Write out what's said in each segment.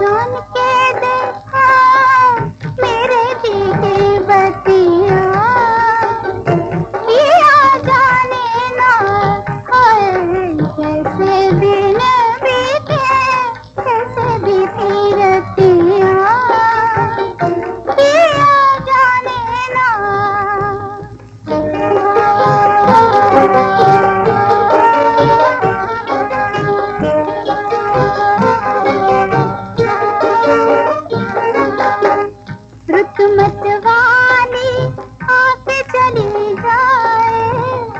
जान के देखा मेरे पीछे बतिया। नहीं नहीं जाए।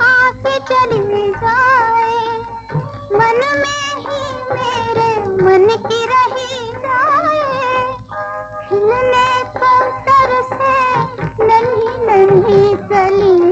आप जाए। मन में ही मेरे मन की रही जाए। तो सर से नन्ही चली